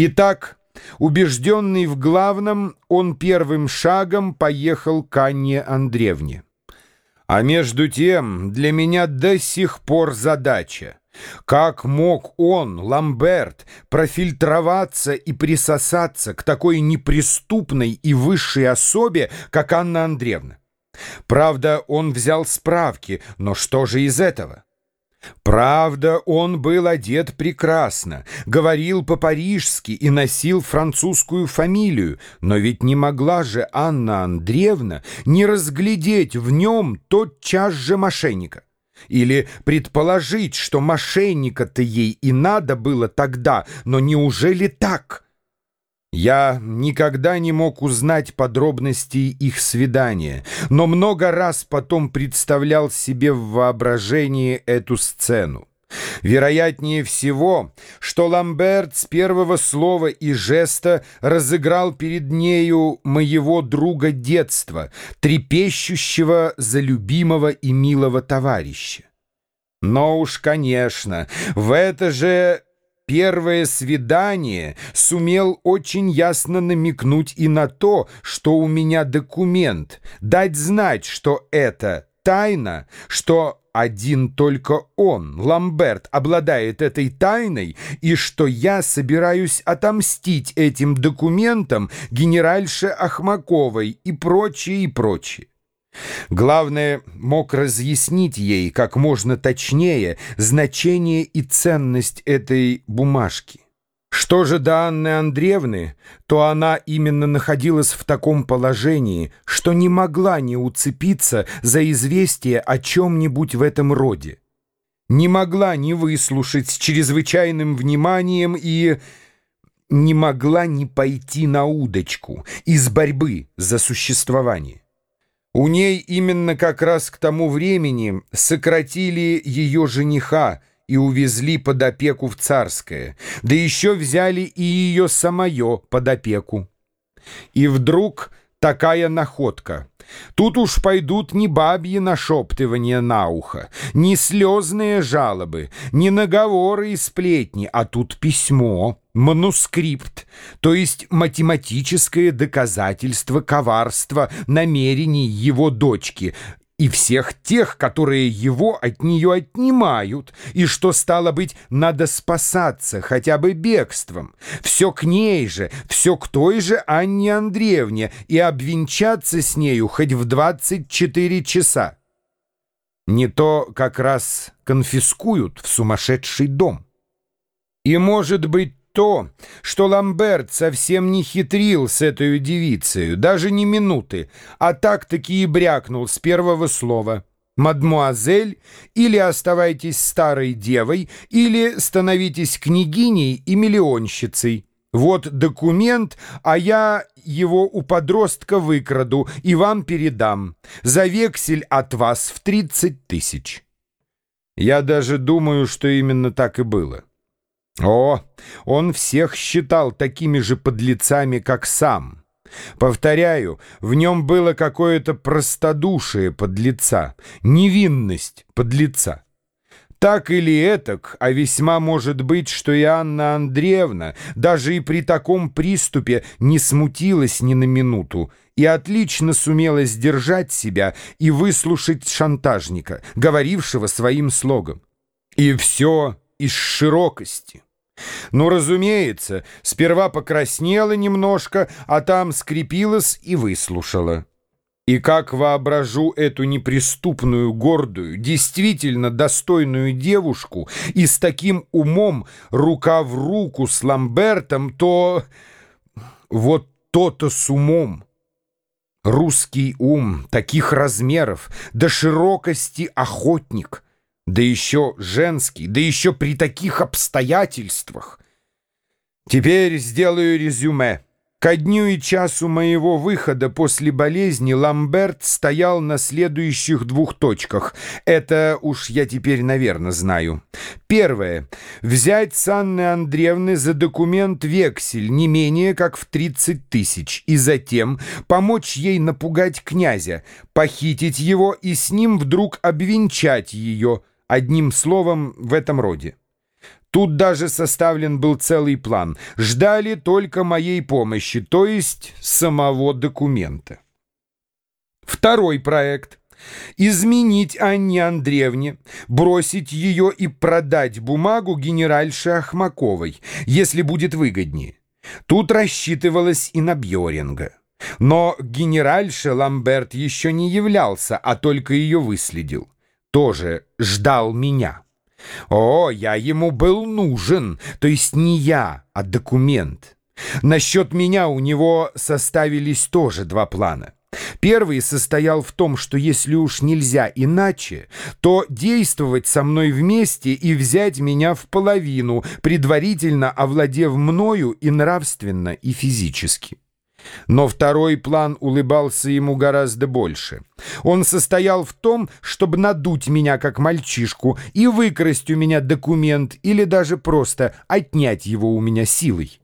Итак, убежденный в главном, он первым шагом поехал к Анне Андреевне. А между тем для меня до сих пор задача. Как мог он, Ламберт, профильтроваться и присосаться к такой неприступной и высшей особе, как Анна Андреевна? Правда, он взял справки, но что же из этого? Правда, он был одет прекрасно, говорил по-парижски и носил французскую фамилию, но ведь не могла же Анна Андреевна не разглядеть в нем тотчас же мошенника. Или предположить, что мошенника-то ей и надо было тогда, но неужели так? Я никогда не мог узнать подробностей их свидания, но много раз потом представлял себе в воображении эту сцену. Вероятнее всего, что Ламберт с первого слова и жеста разыграл перед нею моего друга детства, трепещущего за любимого и милого товарища. Но уж, конечно, в это же первое свидание сумел очень ясно намекнуть и на то, что у меня документ, дать знать, что это тайна, что один только он, Ламберт, обладает этой тайной, и что я собираюсь отомстить этим документам генеральше Ахмаковой и прочее, и прочее. Главное, мог разъяснить ей как можно точнее значение и ценность этой бумажки. Что же до Анны Андреевны, то она именно находилась в таком положении, что не могла не уцепиться за известие о чем-нибудь в этом роде. Не могла не выслушать с чрезвычайным вниманием и не могла не пойти на удочку из борьбы за существование. У ней именно как раз к тому времени сократили ее жениха и увезли под опеку в Царское, да еще взяли и ее самое под опеку. И вдруг такая находка. Тут уж пойдут не бабьи нашептывания на ухо, не слезные жалобы, не наговоры и сплетни, а тут письмо, манускрипт, то есть математическое доказательство коварства намерений его дочки, и всех тех, которые его от нее отнимают, и что, стало быть, надо спасаться хотя бы бегством. Все к ней же, все к той же Анне Андреевне, и обвенчаться с нею хоть в 24 часа. Не то как раз конфискуют в сумасшедший дом. И, может быть, то, что Ламберт совсем не хитрил с этой девицей, даже ни минуты, а так-таки и брякнул с первого слова «Мадмуазель» или оставайтесь старой девой, или становитесь княгиней и миллионщицей. Вот документ, а я его у подростка выкраду и вам передам. За вексель от вас в 30 тысяч. Я даже думаю, что именно так и было. О, он всех считал такими же подлецами, как сам. Повторяю, в нем было какое-то простодушие подлеца, невинность подлеца. Так или этак, а весьма может быть, что и Анна Андреевна даже и при таком приступе не смутилась ни на минуту и отлично сумела сдержать себя и выслушать шантажника, говорившего своим слогом. И все из широкости. Ну, разумеется, сперва покраснела немножко, а там скрепилась и выслушала. И как воображу эту неприступную, гордую, действительно достойную девушку и с таким умом рука в руку с Ламбертом, то вот то-то с умом. Русский ум таких размеров, до широкости охотник — да еще женский, да еще при таких обстоятельствах. Теперь сделаю резюме. Ко дню и часу моего выхода после болезни Ламберт стоял на следующих двух точках. Это уж я теперь, наверное, знаю. Первое. Взять с Анны Андреевны за документ вексель не менее как в 30 тысяч, и затем помочь ей напугать князя, похитить его и с ним вдруг обвенчать ее – Одним словом, в этом роде. Тут даже составлен был целый план. Ждали только моей помощи, то есть самого документа. Второй проект. Изменить Анне Андреевне, бросить ее и продать бумагу генеральше Ахмаковой, если будет выгоднее. Тут рассчитывалось и на Бьоринга. Но генеральше Ламберт еще не являлся, а только ее выследил. Тоже ждал меня. О, я ему был нужен, то есть не я, а документ. Насчет меня у него составились тоже два плана. Первый состоял в том, что если уж нельзя иначе, то действовать со мной вместе и взять меня в половину, предварительно овладев мною и нравственно, и физически. Но второй план улыбался ему гораздо больше. Он состоял в том, чтобы надуть меня как мальчишку и выкрасть у меня документ или даже просто отнять его у меня силой.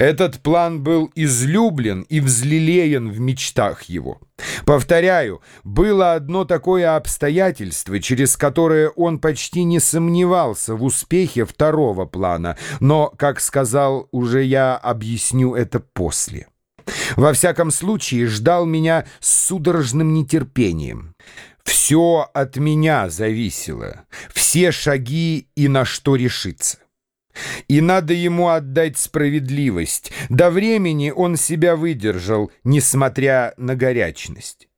Этот план был излюблен и взлелеян в мечтах его. Повторяю, было одно такое обстоятельство, через которое он почти не сомневался в успехе второго плана, но, как сказал уже я, объясню это после. Во всяком случае, ждал меня с судорожным нетерпением. Все от меня зависело, все шаги и на что решиться. И надо ему отдать справедливость. До времени он себя выдержал, несмотря на горячность.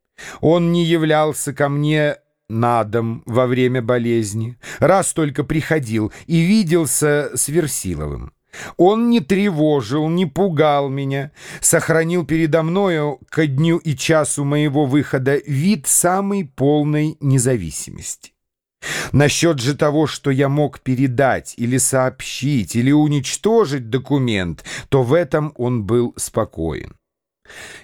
Он не являлся ко мне на дом во время болезни, раз только приходил и виделся с Версиловым. Он не тревожил, не пугал меня, сохранил передо мною ко дню и часу моего выхода вид самой полной независимости. Насчет же того, что я мог передать или сообщить, или уничтожить документ, то в этом он был спокоен.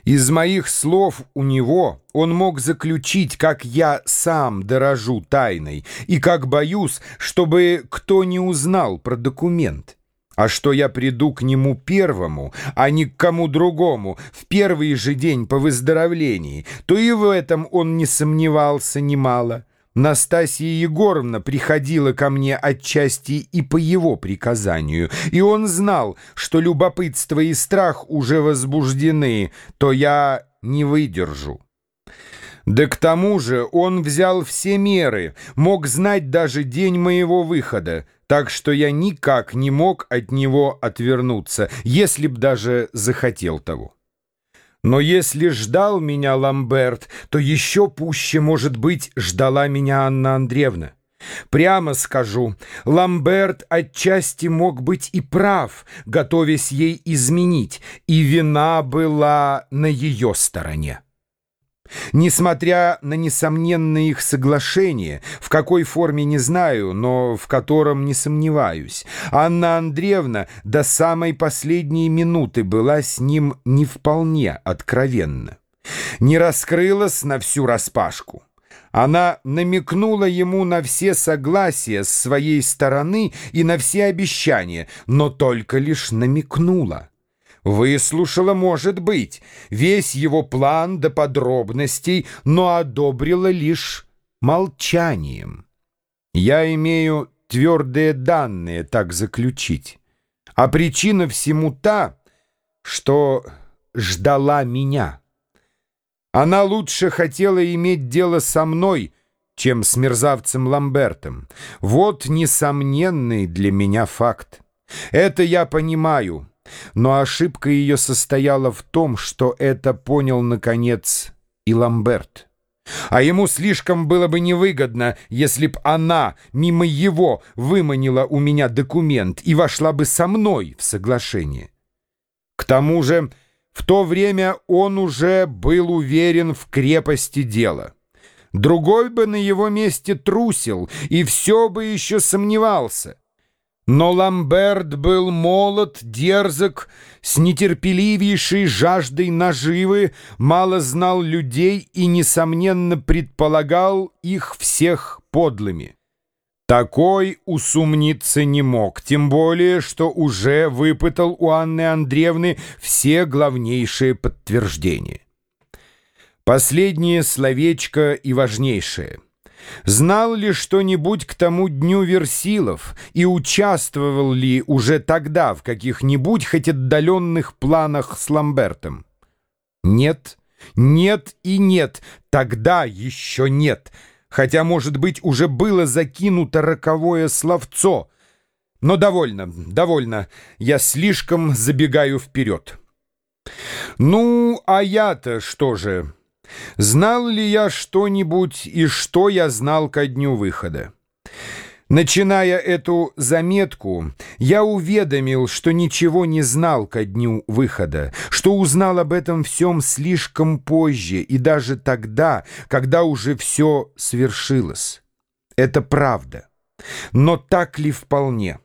Из моих слов у него он мог заключить, как я сам дорожу тайной, и как боюсь, чтобы кто не узнал про документ. А что я приду к нему первому, а не к кому другому, в первый же день по выздоровлении, то и в этом он не сомневался немало. Настасья Егоровна приходила ко мне отчасти и по его приказанию, и он знал, что любопытство и страх уже возбуждены, то я не выдержу. Да к тому же он взял все меры, мог знать даже день моего выхода, так что я никак не мог от него отвернуться, если б даже захотел того. Но если ждал меня Ламберт, то еще пуще, может быть, ждала меня Анна Андреевна. Прямо скажу, Ламберт отчасти мог быть и прав, готовясь ей изменить, и вина была на ее стороне. Несмотря на несомненное их соглашение, в какой форме не знаю, но в котором не сомневаюсь, Анна Андреевна до самой последней минуты была с ним не вполне откровенна. Не раскрылась на всю распашку. Она намекнула ему на все согласия с своей стороны и на все обещания, но только лишь намекнула. Выслушала, может быть, весь его план до подробностей, но одобрила лишь молчанием. Я имею твердые данные так заключить. А причина всему та, что ждала меня. Она лучше хотела иметь дело со мной, чем с мерзавцем Ламбертом. Вот несомненный для меня факт. Это я понимаю, но ошибка ее состояла в том, что это понял, наконец, и Ламберт. А ему слишком было бы невыгодно, если б она мимо его выманила у меня документ и вошла бы со мной в соглашение. К тому же в то время он уже был уверен в крепости дела. Другой бы на его месте трусил и все бы еще сомневался. Но Ламберт был молод, дерзок, с нетерпеливейшей жаждой наживы, мало знал людей и, несомненно, предполагал их всех подлыми. Такой усомниться не мог, тем более, что уже выпытал у Анны Андреевны все главнейшие подтверждения. Последнее словечко и важнейшее — Знал ли что-нибудь к тому дню Версилов и участвовал ли уже тогда в каких-нибудь хоть отдаленных планах с Ламбертом? Нет, нет и нет, тогда еще нет, хотя, может быть, уже было закинуто роковое словцо. Но довольно, довольно, я слишком забегаю вперед. Ну, а я-то что же... Знал ли я что-нибудь и что я знал ко дню выхода? Начиная эту заметку, я уведомил, что ничего не знал ко дню выхода, что узнал об этом всем слишком позже и даже тогда, когда уже все свершилось. Это правда. Но так ли вполне?